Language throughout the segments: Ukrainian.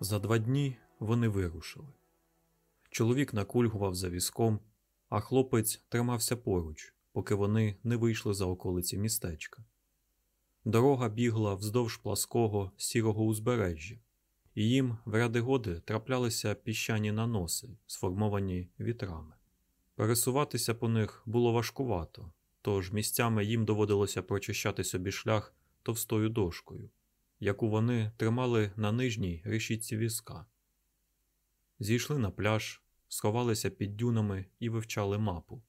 За два дні вони вирушили. Чоловік накульгував за візком, а хлопець тримався поруч, поки вони не вийшли за околиці містечка. Дорога бігла вздовж плаского сірого узбережжя, і їм в ряди годи траплялися піщані наноси, сформовані вітрами. Пересуватися по них було важкувато, тож місцями їм доводилося прочищати собі шлях товстою дошкою, яку вони тримали на нижній решітці візка. Зійшли на пляж, сховалися під дюнами і вивчали мапу.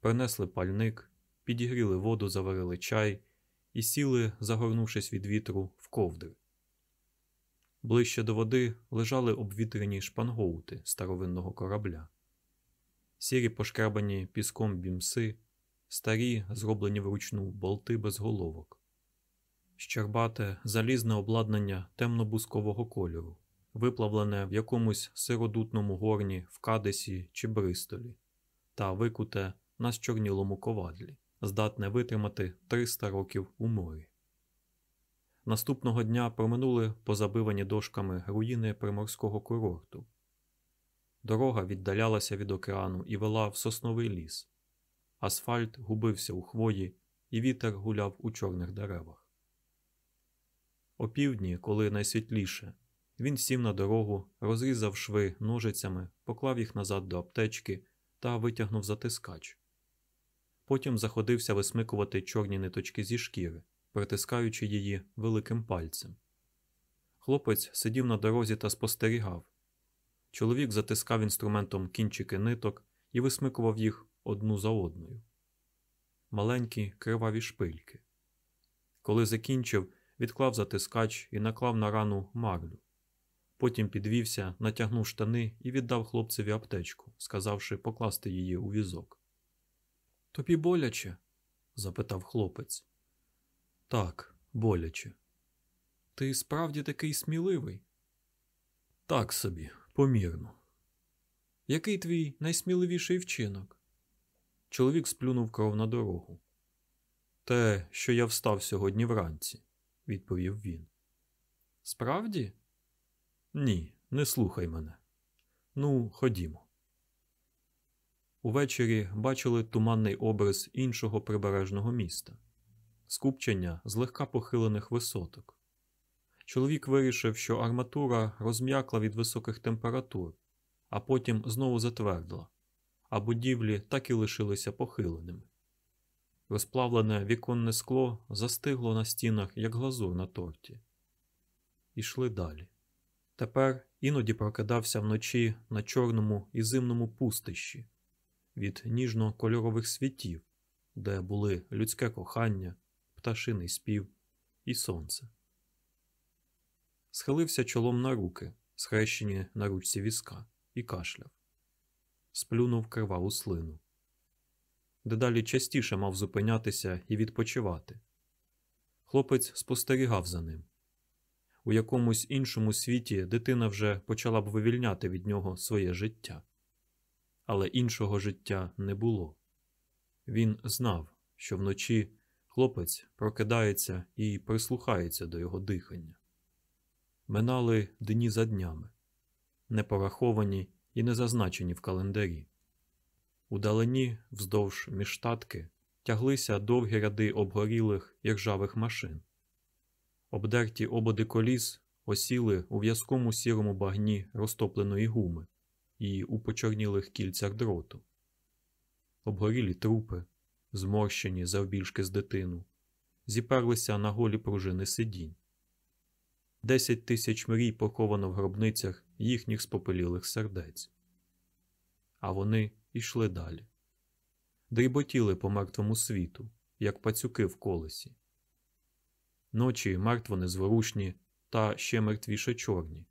Принесли пальник, підігріли воду, заварили чай і сіли, загорнувшись від вітру, в ковдри. Ближче до води лежали обвітрені шпангоути старовинного корабля, сірі пошкрабані піском бімси, старі, зроблені вручну болти без головок, щербате залізне обладнання темно-бускового кольору, виплавлене в якомусь сиродутному горні в Кадесі чи Бристолі, та викуте на щорнілому ковадлі, здатне витримати 300 років у морі. Наступного дня проминули позабивані дошками руїни приморського курорту. Дорога віддалялася від океану і вела в сосновий ліс. Асфальт губився у хвої, і вітер гуляв у чорних деревах. О півдні, коли найсвітліше, він сів на дорогу, розрізав шви ножицями, поклав їх назад до аптечки та витягнув затискач. Потім заходився висмикувати чорні ниточки зі шкіри, притискаючи її великим пальцем. Хлопець сидів на дорозі та спостерігав. Чоловік затискав інструментом кінчики ниток і висмикував їх одну за одною. Маленькі криваві шпильки. Коли закінчив, відклав затискач і наклав на рану марлю. Потім підвівся, натягнув штани і віддав хлопцеві аптечку, сказавши покласти її у візок. Тобі боляче? запитав хлопець. Так, боляче. Ти справді такий сміливий? Так собі, помірно. Який твій найсміливіший вчинок? Чоловік сплюнув кров на дорогу. Те, що я встав сьогодні вранці, відповів він. Справді? Ні, не слухай мене. Ну, ходімо. Увечері бачили туманний образ іншого прибережного міста, скупчення злегка похилених висоток. Чоловік вирішив, що арматура розм'якла від високих температур, а потім знову затвердла, а будівлі так і лишилися похиленими. Розплавлене віконне скло застигло на стінах, як глазур на торті. Ішли далі. Тепер іноді прокидався вночі на чорному і зимному пустищі від ніжно-кольорових світів, де були людське кохання, пташиний спів і сонце. Схилився чолом на руки, схрещені на ручці візка, і кашляв, сплюнув криваву слину. Дедалі частіше мав зупинятися і відпочивати. Хлопець спостерігав за ним. У якомусь іншому світі дитина вже почала б вивільняти від нього своє життя. Але іншого життя не було. Він знав, що вночі хлопець прокидається і прислухається до його дихання. Минали дні за днями, не пораховані і не зазначені в календарі. Удалені вздовж міштатки тяглися довгі ряди обгорілих і ржавих машин. Обдерті ободи коліс осіли у в'язкому сірому багні розтопленої гуми і у почорнілих кільцях дроту. Обгорілі трупи, зморщені завбільшки з дитину, зіперлися на голі пружини сидінь. Десять тисяч мрій поховано в гробницях їхніх спопелілих сердець. А вони йшли далі, дріботіли по мертвому світу, як пацюки в колесі. Ночі мертво незворушні та ще мертвіше чорні.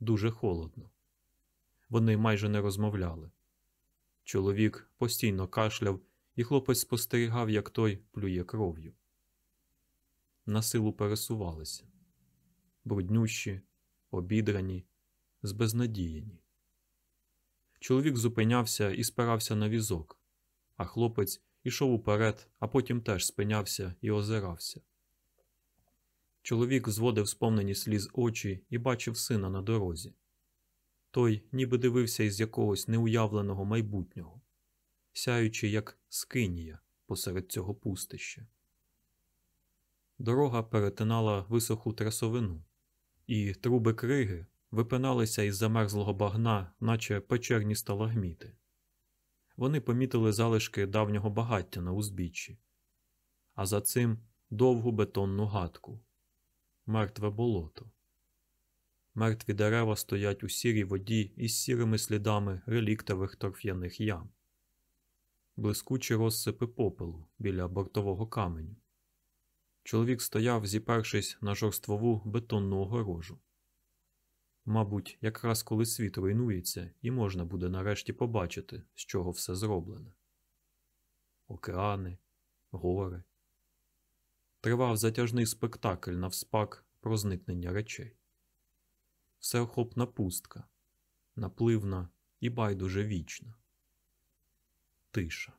Дуже холодно. Вони майже не розмовляли. Чоловік постійно кашляв, і хлопець спостерігав, як той плює кров'ю. На силу пересувалися бруднющі, обідрані, збезнадіяні. Чоловік зупинявся і спирався на візок, а хлопець ішов уперед, а потім теж спинявся і озирався. Чоловік зводив сповнені сліз очі і бачив сина на дорозі. Той ніби дивився із якогось неуявленого майбутнього, сяючи, як скинія посеред цього пустища. Дорога перетинала висоху трасовину, і труби криги випиналися із замерзлого багна, наче печерні сталагміти. Вони помітили залишки давнього багаття на узбіччі, а за цим довгу бетонну гадку, мертве болото. Мертві дерева стоять у сірій воді із сірими слідами реліктових торф'яних ям, блискучі розсипи попелу біля бортового каменю. Чоловік стояв, зіпершись на жорствову бетонну огорожу. Мабуть, якраз коли світ руйнується, і можна буде нарешті побачити, з чого все зроблене. Океани, гори. Тривав затяжний спектакль навспак про зникнення речей. Всеохопна пустка, напливна і байдуже вічна. Тиша.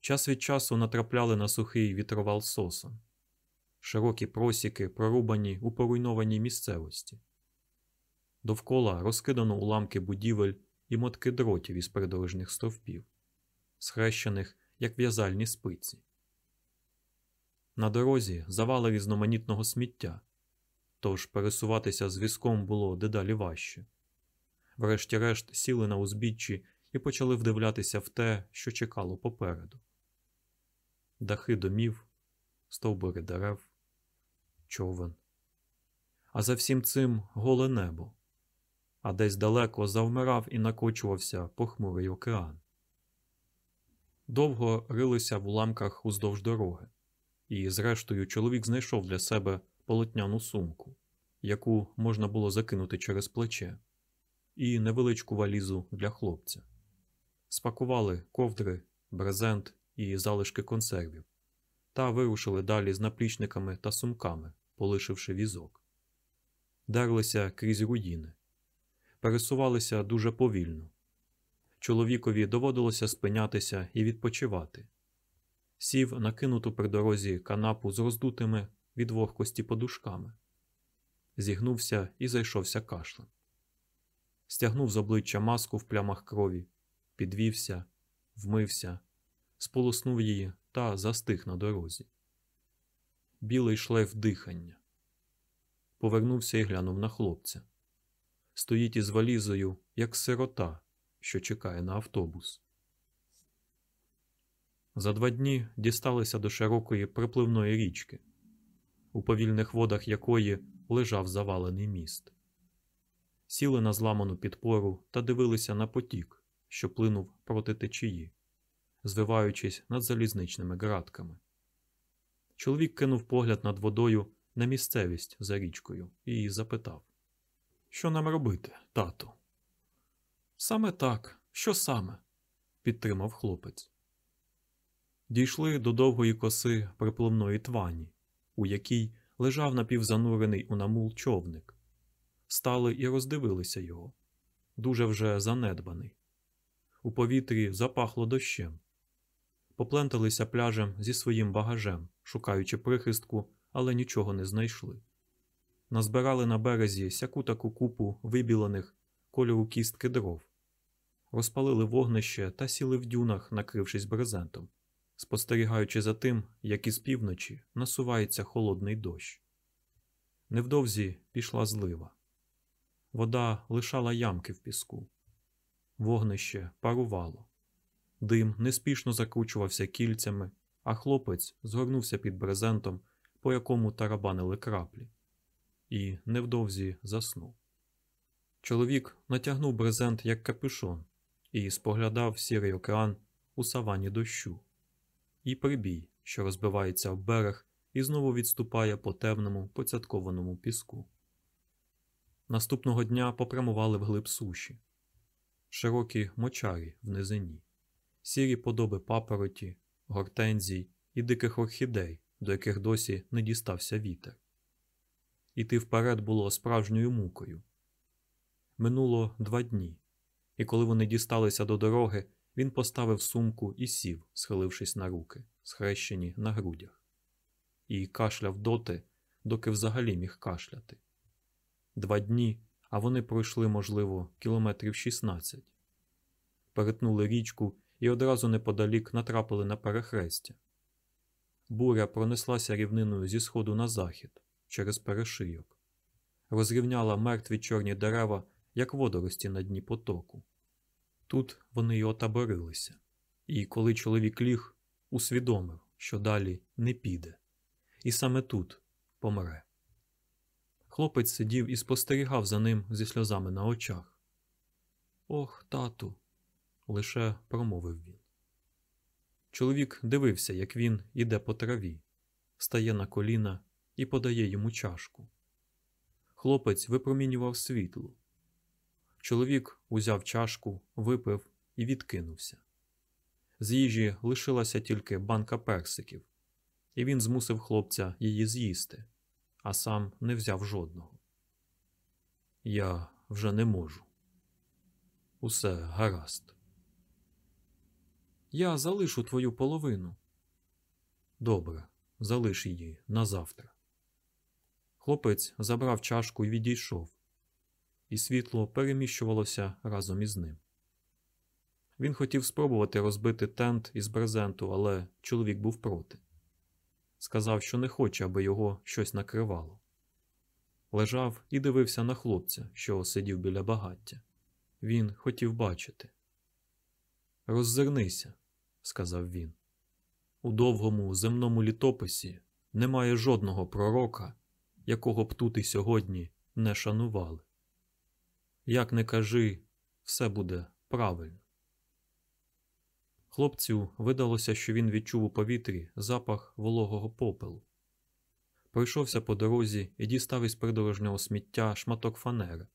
Час від часу натрапляли на сухий вітровал сосон, широкі просіки, прорубані у поруйнованій місцевості. Довкола розкидано уламки будівель і мотки дротів із придорожних стовпів, схрещених, як в'язальні спиці. На дорозі завали різноманітного сміття, тож пересуватися з візком було дедалі важче. Врешті-решт сіли на узбіччі і почали вдивлятися в те, що чекало попереду. Дахи домів, стовбури дерев, човен. А за всім цим голе небо, а десь далеко завмирав і накочувався похмурий океан. Довго рилися в уламках уздовж дороги, і, зрештою, чоловік знайшов для себе полотняну сумку, яку можна було закинути через плече, і невеличку валізу для хлопця. Спакували ковдри, брезент і залишки консервів, та вирушили далі з наплічниками та сумками, полишивши візок. Дерлися крізь руїни, пересувалися дуже повільно. Чоловікові доводилося спинятися і відпочивати. Сів накинуту при дорозі канапу з роздутими від вогкості подушками, зігнувся і зайшовся кашлем. Стягнув з обличчя маску в плямах крові, підвівся, вмився, сполоснув її та застиг на дорозі. Білий шлейф дихання. Повернувся і глянув на хлопця. Стоїть із валізою, як сирота, що чекає на автобус. За два дні дісталися до широкої припливної річки, у повільних водах якої лежав завалений міст. Сіли на зламану підпору та дивилися на потік, що плинув проти течії, звиваючись над залізничними ґратками. Чоловік кинув погляд над водою на місцевість за річкою і запитав: Що нам робити, тату? Саме так, що саме? підтримав хлопець. Дійшли до довгої коси припливної твані, у якій лежав напівзанурений у намул човник. Стали і роздивилися його, дуже вже занедбаний. У повітрі запахло дощем. Попленталися пляжем зі своїм багажем, шукаючи прихистку, але нічого не знайшли. Назбирали на березі сяку таку купу вибілених кольору кістки дров, розпалили вогнище та сіли в дюнах, накрившись брезентом, спостерігаючи за тим, як із півночі насувається холодний дощ. Невдовзі пішла злива. Вода лишала ямки в піску. Вогнище парувало. Дим неспішно закручувався кільцями, а хлопець згорнувся під брезентом, по якому тарабанили краплі, і невдовзі заснув. Чоловік натягнув брезент як капюшон і споглядав сірий океан у савані дощу, і прибій, що розбивається об берег і знову відступає по темному поцяткованому піску. Наступного дня попрямували вглиб суші, широкі мочарі в низині, сірі подоби папороті, гортензій і диких орхідей, до яких досі не дістався вітер. Іти вперед було справжньою мукою. Минуло два дні, і коли вони дісталися до дороги, він поставив сумку і сів, схилившись на руки, схрещені на грудях. і кашляв доти, доки взагалі міг кашляти. Два дні, а вони пройшли, можливо, кілометрів 16. Перетнули річку і одразу неподалік натрапили на перехрестя. Буря пронеслася рівниною зі сходу на захід через перешийок, розрівняла мертві чорні дерева, як водорості на дні потоку. Тут вони й отаборилися, і коли чоловік ліг, усвідомив, що далі не піде, і саме тут помре. Хлопець сидів і спостерігав за ним зі сльозами на очах. Ох, тату, лише промовив він. Чоловік дивився, як він іде по траві, стає на коліна і подає йому чашку. Хлопець випромінював світло. Чоловік узяв чашку, випив і відкинувся. З їжі лишилася тільки банка персиків, і він змусив хлопця її з'їсти, а сам не взяв жодного. Я вже не можу. Усе гаразд. Я залишу твою половину. Добре, залиш її на завтра. Хлопець забрав чашку і відійшов, і світло переміщувалося разом із ним. Він хотів спробувати розбити тент із брезенту, але чоловік був проти. Сказав, що не хоче, аби його щось накривало. Лежав і дивився на хлопця, що сидів біля багаття. Він хотів бачити. Роззирнися, сказав він. У довгому земному літописі немає жодного пророка, якого б тут і сьогодні не шанували. Як не кажи, все буде правильно. Хлопцю видалося, що він відчув у повітрі запах вологого попелу. Пройшовся по дорозі і дістав із придорожнього сміття шматок фанери.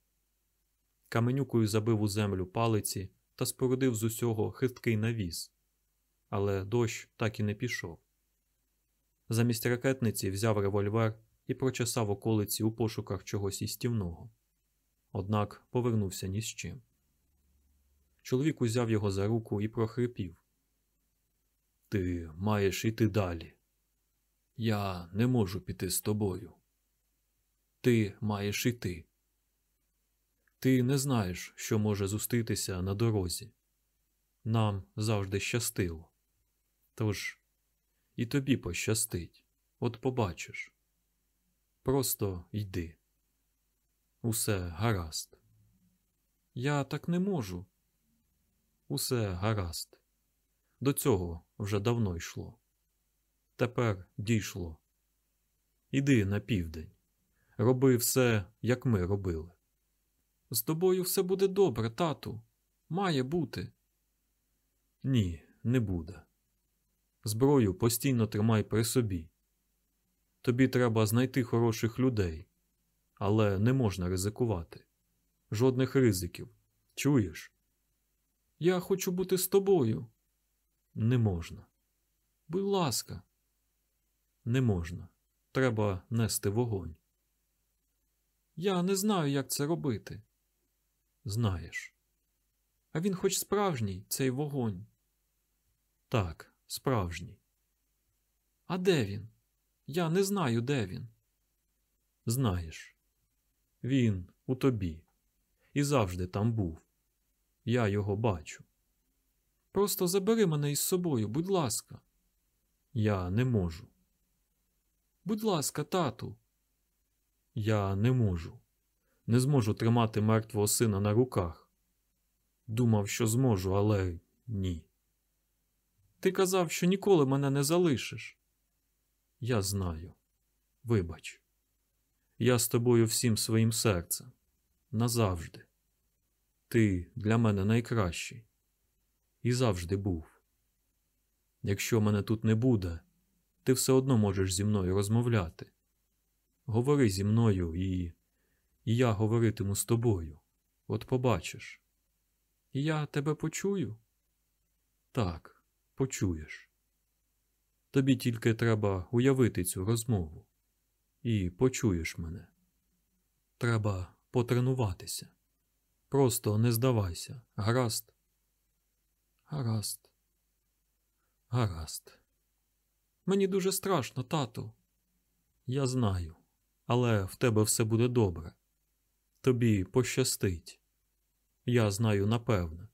Каменюкою забив у землю палиці та спорудив з усього хисткий навіс. Але дощ так і не пішов. Замість ракетниці взяв револьвер і прочесав околиці у пошуках чогось істівного. Однак повернувся ні з чим. Чоловік узяв його за руку і прохрипів. Ти маєш іти далі. Я не можу піти з тобою. Ти маєш іти. Ти не знаєш, що може зустрітися на дорозі. Нам завжди щастило. Тож і тобі пощастить, от побачиш. Просто йди. Усе гаразд. Я так не можу. Усе гаразд. До цього вже давно йшло. Тепер дійшло. Іди на південь. Роби все, як ми робили. З тобою все буде добре, тату. Має бути. Ні, не буде. Зброю постійно тримай при собі. Тобі треба знайти хороших людей, але не можна ризикувати. Жодних ризиків. Чуєш? Я хочу бути з тобою. Не можна. Будь ласка, не можна. Треба нести вогонь. Я не знаю, як це робити. Знаєш. А він хоч справжній, цей вогонь. Так, справжній. А де він? Я не знаю, де він. Знаєш, він у тобі і завжди там був. Я його бачу. Просто забери мене із собою, будь ласка. Я не можу. Будь ласка, тату. Я не можу. Не зможу тримати мертвого сина на руках. Думав, що зможу, але ні. Ти казав, що ніколи мене не залишиш. Я знаю. Вибач. Я з тобою всім своїм серцем. Назавжди. Ти для мене найкращий. І завжди був. Якщо мене тут не буде, ти все одно можеш зі мною розмовляти. Говори зі мною, і, і я говоритиму з тобою. От побачиш. І я тебе почую? Так, почуєш. Тобі тільки треба уявити цю розмову. І почуєш мене. Треба потренуватися. Просто не здавайся, гаразд. Гаразд. Гаразд. Мені дуже страшно, тату. Я знаю, але в тебе все буде добре. Тобі пощастить. Я знаю напевне.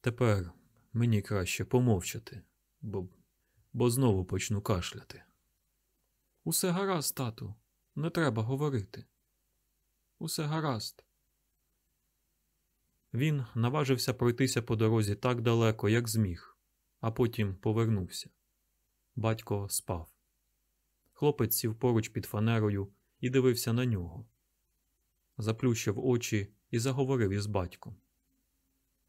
Тепер мені краще помовчати, бо, бо знову почну кашляти. Усе гаразд, тату. Не треба говорити. Усе гаразд. Він наважився пройтися по дорозі так далеко, як зміг, а потім повернувся. Батько спав. Хлопець сів поруч під фанерою і дивився на нього. Заплющив очі і заговорив із батьком.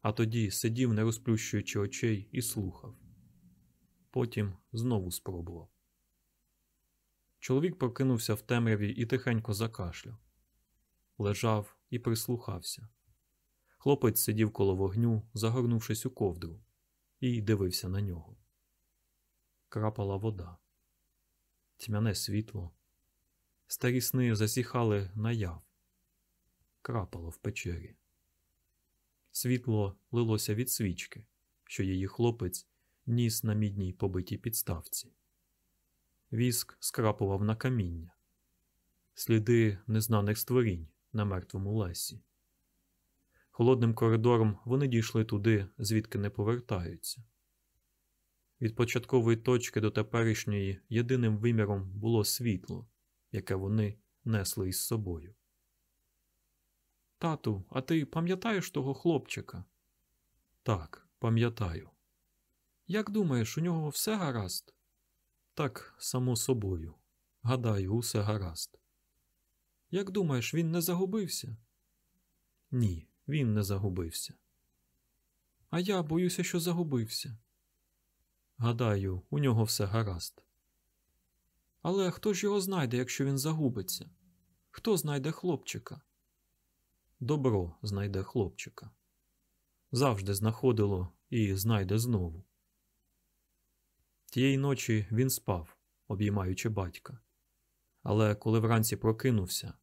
А тоді сидів, не розплющуючи очей, і слухав. Потім знову спробував. Чоловік прокинувся в темряві і тихенько закашляв. Лежав і прислухався. Хлопець сидів коло вогню, загорнувшись у ковдру, і дивився на нього. Крапала вода, тьмяне світло. Старі сни засіхали наяв, крапало в печері. Світло лилося від свічки, що її хлопець ніс на мідній побитій підставці. Віск скрапував на каміння, сліди незнаних створінь на мертвому лесі. Холодним коридором вони дійшли туди, звідки не повертаються. Від початкової точки до теперішньої єдиним виміром було світло, яке вони несли із собою. Тату, а ти пам'ятаєш того хлопчика? Так, пам'ятаю. Як думаєш, у нього все гаразд? Так, само собою. Гадаю, усе гаразд. Як думаєш, він не загубився? Ні, він не загубився. А я боюся, що загубився. Гадаю, у нього все гаразд. Але хто ж його знайде, якщо він загубиться? Хто знайде хлопчика? Добро знайде хлопчика. Завжди знаходило і знайде знову. Тієї ночі він спав, обіймаючи батька. Але коли вранці прокинувся,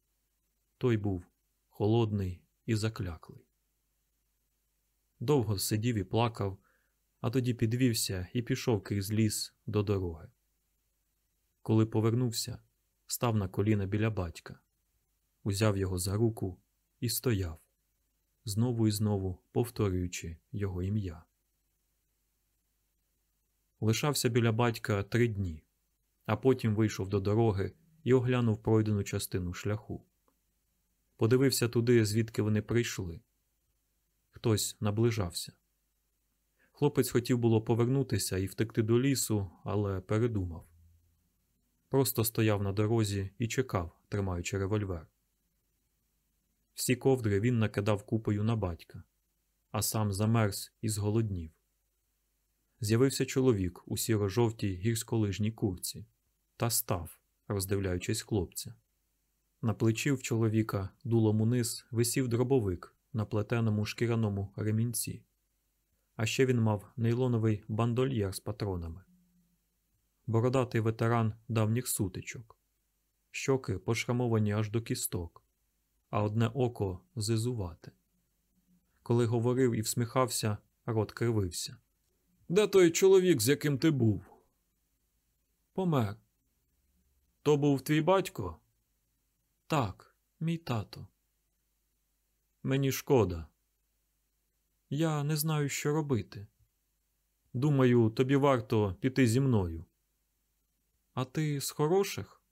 той був холодний і закляклий. Довго сидів і плакав, а тоді підвівся і пішов крізь ліс до дороги. Коли повернувся, став на коліна біля батька, узяв його за руку і стояв, знову і знову повторюючи його ім'я. Лишався біля батька три дні, а потім вийшов до дороги і оглянув пройдену частину шляху. Подивився туди, звідки вони прийшли. Хтось наближався. Хлопець хотів було повернутися і втекти до лісу, але передумав. Просто стояв на дорозі і чекав, тримаючи револьвер. Всі ковдри він накидав купою на батька, а сам замерз і зголоднів. З'явився чоловік у сіро-жовтій гірськолижній курці та став, роздивляючись хлопця. На плечі в чоловіка дулом униз висів дробовик на плетеному шкіряному ремінці, а ще він мав нейлоновий бандольєр з патронами. Бородатий ветеран давніх сутичок, щоки пошрамовані аж до кісток, а одне око зизувате. Коли говорив і всміхався, рот кривився. Де той чоловік, з яким ти був? Помер. То був твій батько? Так, мій тато. Мені шкода. Я не знаю, що робити. Думаю, тобі варто піти зі мною. А ти з хороших?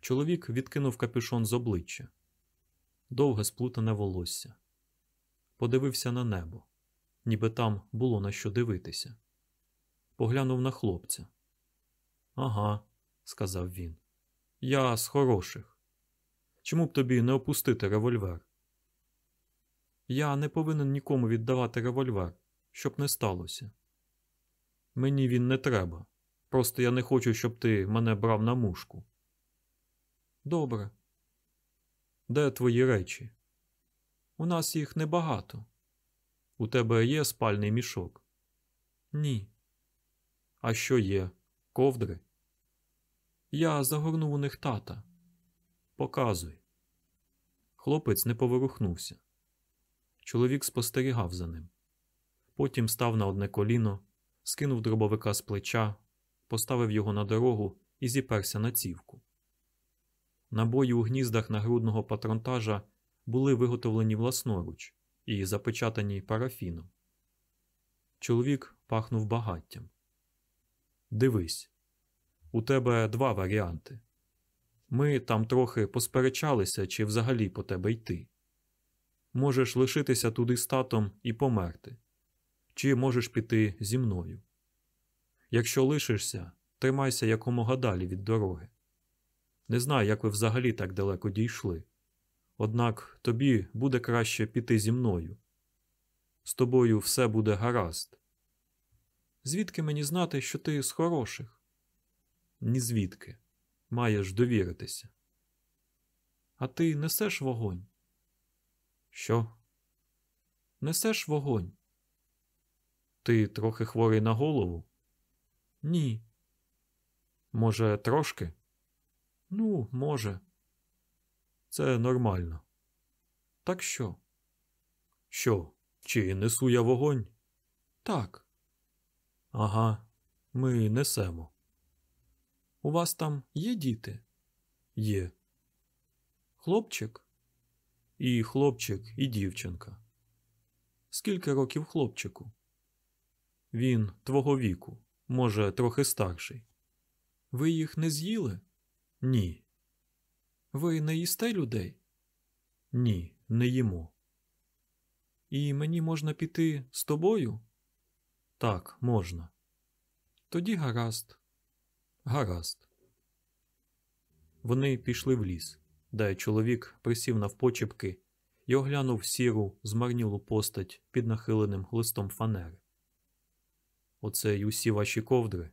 Чоловік відкинув капюшон з обличчя, довге сплутане волосся, подивився на небо, ніби там було на що дивитися. Поглянув на хлопця. Ага, сказав він. Я з хороших. Чому б тобі не опустити револьвер? Я не повинен нікому віддавати револьвер, щоб не сталося. Мені він не треба. Просто я не хочу, щоб ти мене брав на мушку. Добре. Де твої речі? У нас їх небагато. У тебе є спальний мішок? Ні. А що є? Ковдри? Я загорнув у них тата. Показуй. Хлопець не поворухнувся. Чоловік спостерігав за ним. Потім став на одне коліно, скинув дробовика з плеча, поставив його на дорогу і зіперся на цівку. Набої у гніздах нагрудного патронтажа були виготовлені власноруч і запечатані парафіном. Чоловік пахнув багаттям. Дивись, у тебе два варіанти. Ми там трохи посперечалися, чи взагалі по тебе йти. Можеш лишитися туди з татом і померти, чи можеш піти зі мною. Якщо лишишся, тримайся якомога далі від дороги. Не знаю, як ви взагалі так далеко дійшли. Однак тобі буде краще піти зі мною. З тобою все буде гаразд. Звідки мені знати, що ти з хороших? Ні звідки. Маєш довіритися. А ти несеш вогонь? Що? Несеш вогонь? Ти трохи хворий на голову? Ні. Може, трошки? Ну, може. Це нормально. Так що? Що? Чи несу я вогонь? Так. Ага, ми несемо. У вас там є діти? Є. Хлопчик? І хлопчик, і дівчинка. Скільки років хлопчику? Він твого віку, може, трохи старший. Ви їх не з'їли? Ні. Ви не їсте людей? Ні, не їмо. І мені можна піти з тобою? Так, можна. Тоді гаразд. Гаразд. Вони пішли в ліс, де чоловік присів навпочепки і оглянув сіру, змарнілу постать під нахиленим листом фанери. Оце й усі ваші ковдри?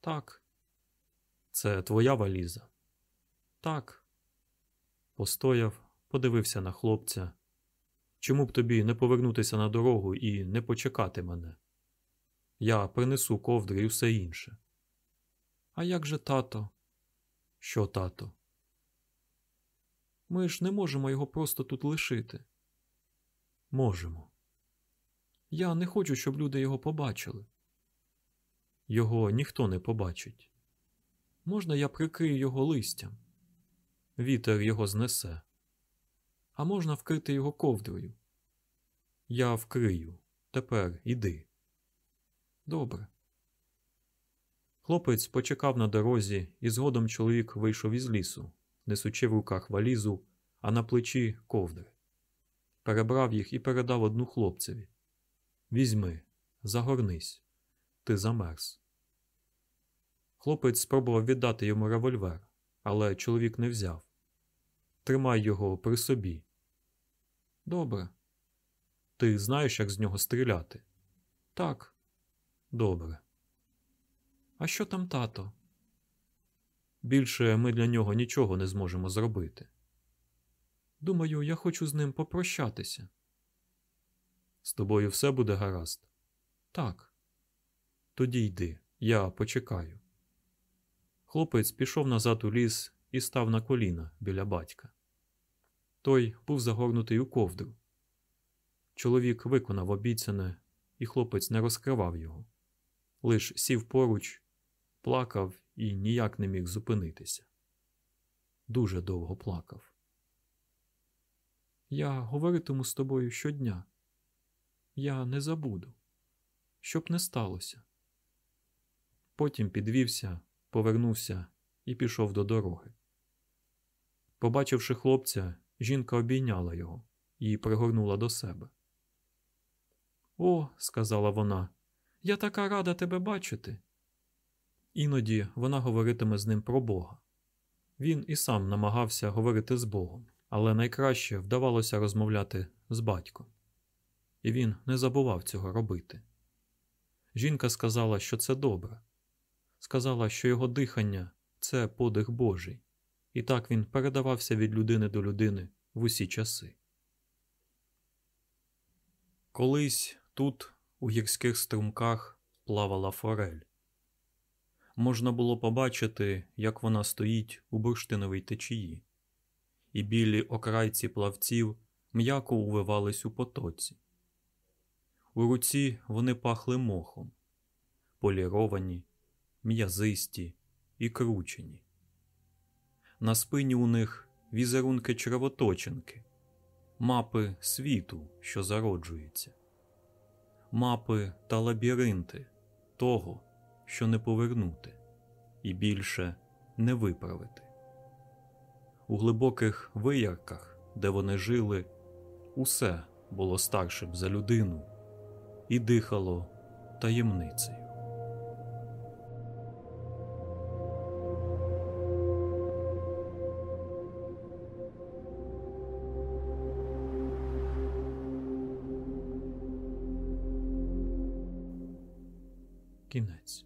Так. Це твоя валіза? Так. Постояв, подивився на хлопця. Чому б тобі не повернутися на дорогу і не почекати мене? Я принесу ковдри і все інше. А як же тато? Що тато? Ми ж не можемо його просто тут лишити. Можемо. Я не хочу, щоб люди його побачили. Його ніхто не побачить. Можна я прикрию його листям? Вітер його знесе. А можна вкрити його ковдрою? Я вкрию. Тепер іди. Добре. Хлопець почекав на дорозі, і згодом чоловік вийшов із лісу, несучи в руках валізу, а на плечі ковдри. Перебрав їх і передав одну хлопцеві. Візьми, загорнись, ти замерз. Хлопець спробував віддати йому револьвер, але чоловік не взяв. Тримай його при собі. Добре. Ти знаєш, як з нього стріляти? Так. Добре. А що там тато? Більше ми для нього нічого не зможемо зробити. Думаю, я хочу з ним попрощатися. З тобою все буде гаразд? Так. Тоді йди, я почекаю. Хлопець пішов назад у ліс і став на коліна біля батька. Той був загорнутий у ковдру. Чоловік виконав обіцяне, і хлопець не розкривав його, лиш сів поруч, плакав і ніяк не міг зупинитися. Дуже довго плакав. Я говоритиму з тобою щодня. Я не забуду, щоб не сталося. Потім підвівся, повернувся і пішов до дороги. Побачивши хлопця, жінка обійняла його і пригорнула до себе. О, сказала вона, я така рада тебе бачити. Іноді вона говоритиме з ним про Бога. Він і сам намагався говорити з Богом, але найкраще вдавалося розмовляти з батьком. І він не забував цього робити. Жінка сказала, що це добре, сказала, що його дихання це подих Божий, і так він передавався від людини до людини в усі часи. Колись тут, у гірських струмках, плавала форель. Можна було побачити, як вона стоїть у бурштиновій течії, і білі окрайці плавців м'яко увивались у потоці. У руці вони пахли мохом, поліровані, м'язисті і кручені. На спині у них візерунки червоточинки, мапи світу, що зароджується, мапи та лабіринти того, що не повернути, і більше не виправити. У глибоких виярках, де вони жили, усе було старшим за людину і дихало таємницею. Кінець.